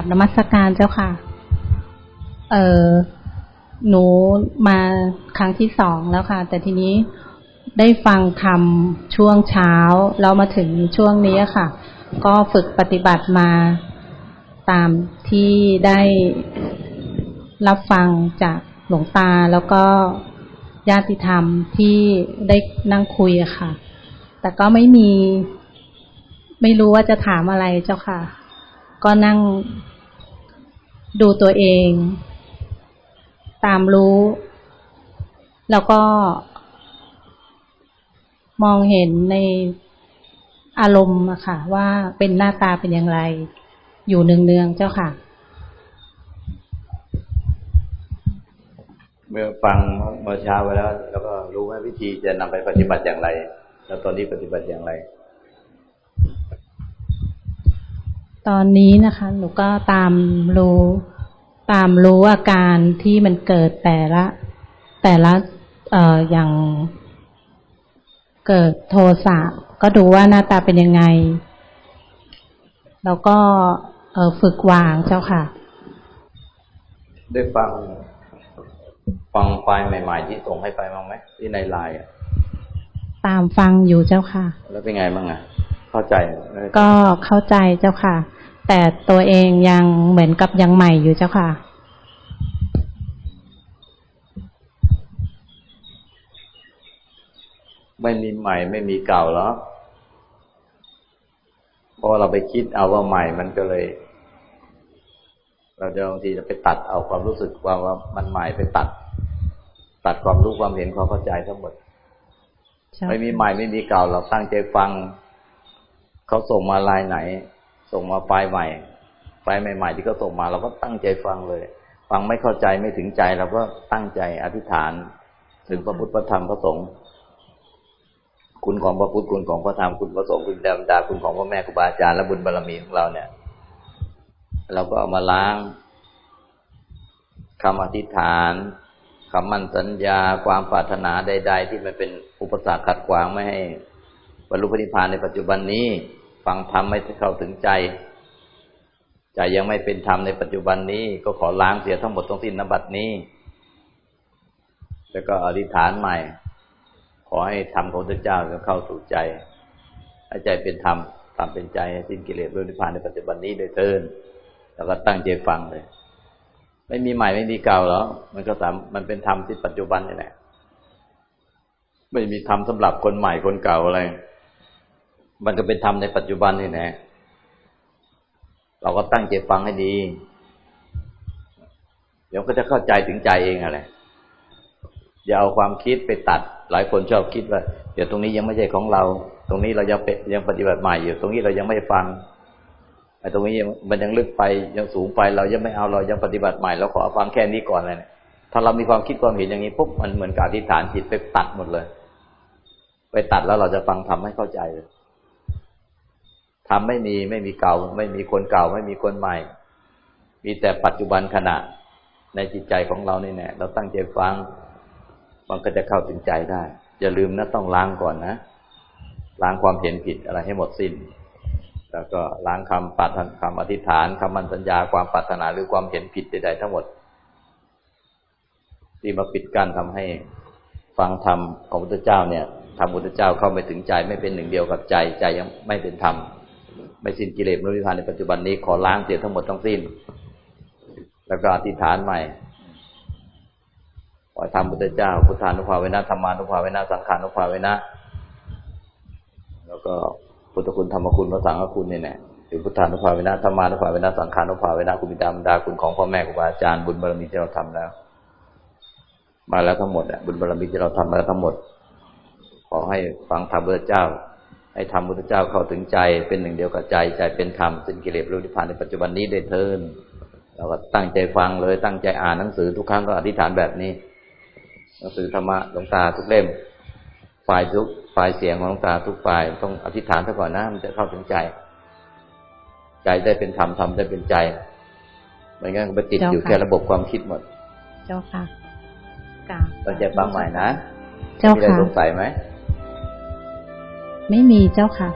ราบนมัสการเจ้าค่ะ เออหนูมาครั้งที่สองแล้วค่ะ แต่ทีนี้ได้ฟังธรรมช่วงเช้าแล้วมาถึงช่วงนี้ค่ะ ก็ฝึกปฏิบัติมาตามที่ได้รับฟังจากหลวงตาแล้วก็ญาติธรรมที่ได้นั่งคุยค่ะ แต่ก็ไม่มี ไม่รู้ว่าจะถามอะไรเจ้าค่ะ ก็นั่ง ดูตัวเอง ตามรู้ แล้วก็ มองเห็นในอารมณ์อะค่ะ ว่าเป็นหน้าตาเป็นอย่างไร อยู่เนืองๆเจ้าค่ะ เมื่อฟังเมื่อเช้าไปแล้ว แล้วก็รู้ว่าวิธีจะนำไปปฏิบัติอย่างไร แล้วตอนนี้ปฏิบัติอย่างไร ตอนนี้นะคะ หนูก็ตามรู้ตามรู้อาการที่มันเกิดแต่ละ แต่ละเอ่ออย่างเกิดโทสะก็ดูว่าหน้าตาเป็นยังไง แล้วก็เออฝึกวางเจ้าค่ะ ได้ฟัง ฟังไฟล์ใหม่ ๆ ที่ส่งให้ไปบ้างไหมที่ในไลน์อะตามฟังอยู่เจ้าค่ะ แล้วเป็นไงบ้างอะ เข้าใจไหมก็เข้าใจเจ้าค่ะ แต่ตัวเองยังเหมือนกับยังใหม่อยู่เจ้าค่ะ ไม่มีใหม่ไม่มีเก่าหรอกเพราะเราไปคิดเอาว่าใหม่มันก็เลย เราจะบางทีจะไปตัดเอาความรู้สึกว่าว่ามันใหม่ไปตัด ตัดความรู้ความเห็นความเข้าใจทั้งหมดไม่มีใหม่ไม่มีเก่าเราตั้งใจฟัง เขาส่งมาลายไหน ส่งมาไฟล์ใหม่ ไฟล์ใหม่ ๆ ที่เขาส่งมาเราก็ตั้งใจฟังเลย ฟังไม่เข้าใจไม่ถึงใจเราก็ตั้งใจอธิษฐาน ถึงพระพุทธพระธรรมพระสงฆ์คุณของพระพุทธคุณของพระธรรมคุณพระสงฆ์คุณดำดาคุณของพ่อแม่ครูบาอาจารย์และบุญบารรมีของเราเนี่ย เราก็เอามาล้างคำอธิษฐานคำมั่นสัญญาความปรารถนาใด ๆ ที่มันเป็นอุปสรรคขัดขวางไม่ให้บรรลุพระนิพพานในปัจจุบันนี้ ฟังธรรมไม่เข้าถึงใจ ใจยังไม่เป็นธรรมในปัจจุบันนี้ ก็ขอล้างเสียทั้งหมดทั้งสิ้นนบัดนี้ แล้วก็อธิษฐานใหม่ ขอให้ธรรมของพระเจ้าจะเข้าสู่ใจให้ใจเป็นธรรมธรรมเป็นใจให้สิ้นกิเลสบรรลุนิพพานในปัจจุบันนี้โดยเทินแล้วก็ตั้งใจฟังเลย ไม่มีใหม่ไม่มีเก่าหรอกมันก็สามมันเป็นธรรมที่ปัจจุบันนี่แหละไม่มีธรรมสำหรับคนใหม่คนเก่าอะไร มันก็เป็นธรรมในปัจจุบันนี่แหละเราก็ตั้งใจฟังให้ดี เดี๋ยวก็จะเข้าใจถึงใจเองอะไรอย่าเอาความคิดไปตัด หลายคนชอบคิดว่า เดี๋ยวตรงนี้ยังไม่ใช่ของเรา ตรงนี้เรายังยังปฏิบัติใหม่อยู่ ตรงนี้เรายังไม่ฟังไอ้ตรงนี้มันยังลึกไปยังสูงไป เรายังไม่เอาเรายังปฏิบัติใหม่เราขอฟังแค่นี้ก่อนเลยถ้าเรามีความคิดความเห็นอย่างนี้ปุ๊บมันเหมือนกับอธิษฐานจิตไปตัดหมดเลย ไปตัดแล้วเราจะฟังทำให้เข้าใจเลย ทำไม่มีไม่มีเก่า ไม่มีคนเก่า ไม่มีคนใหม่ มีแต่ปัจจุบันขณะในจิตใจของเรานี่แน่เราตั้งใจฟัง มันก็จะเข้าถึงใจได้ อย่าลืมนะต้องล้างก่อนนะล้างความเห็นผิดอะไรให้หมดสิ้น แล้วก็ล้างคำปัดคำอธิษฐานคำมันสัญญาความปรารถนาหรือความเห็นผิดใดๆทั้งหมด ที่มาปิดกั้นทำให้ฟังธรรมของพระพุทธเจ้าเนี่ยธรรมพุทธเจ้าเข้าไม่ถึงใจไม่เป็นหนึ่งเดียวกับใจใจยังไม่เป็นธรรม ไม่สิ้นกิเลสมรรคผลในปัจจุบันนี้ขอล้างเสียทั้งหมดทั้งสิ้น แล้วก็อธิษฐานใหม่ขอทำพุทธเจ้า พุทธานุภาเวนะธรรมานุภาเวนะสังขานุภาเวนะแล้วก็พุทธคุณธรรมคุณพระสังฆคุณเนี่ยแหละหรือพุทธานุภาเวนะธรรมานุภาเวนะสังขานุภาเวนะคุณบิดามารดาคุณของพ่อแม่ครูบาอาจารย์บุญบารมีที่เราทำแล้ว มาแล้วทั้งหมดอะบุญบารมีที่เราทำมาแล้วทั้งหมด ขอให้ฟังธรรมพระเจ้า ให้ธรรมพุทธเจ้าเข้าถึงใจเป็นหนึ่งเดียวกับใจใจเป็นธรรมสิ้นกิเลสรู้นิพพานในปัจจุบันนี้ได้เทินเราก็ตั้งใจฟังเลยตั้งใจอ่านหนังสือทุกครั้งก็อธิษฐานแบบนี้หนังสือธรรมะหลวงตาทุกเล่มฝ่ายทุกฝ่ายเสียงของหลวงตาทุกฝ่ายต้องอธิษฐานซะก่อนนะมันจะเข้าถึงใจ ใจได้เป็นธรรมธรรมได้เป็นใจไม่งั้นไปติดอยู่แค่ระบบความคิดหมด เจ้าค่ะกราบตั้งใจฟังใหม่นะเจ้ามีอะไรค่ะสงสัยไหม ไม่มีเจ้าค่ะ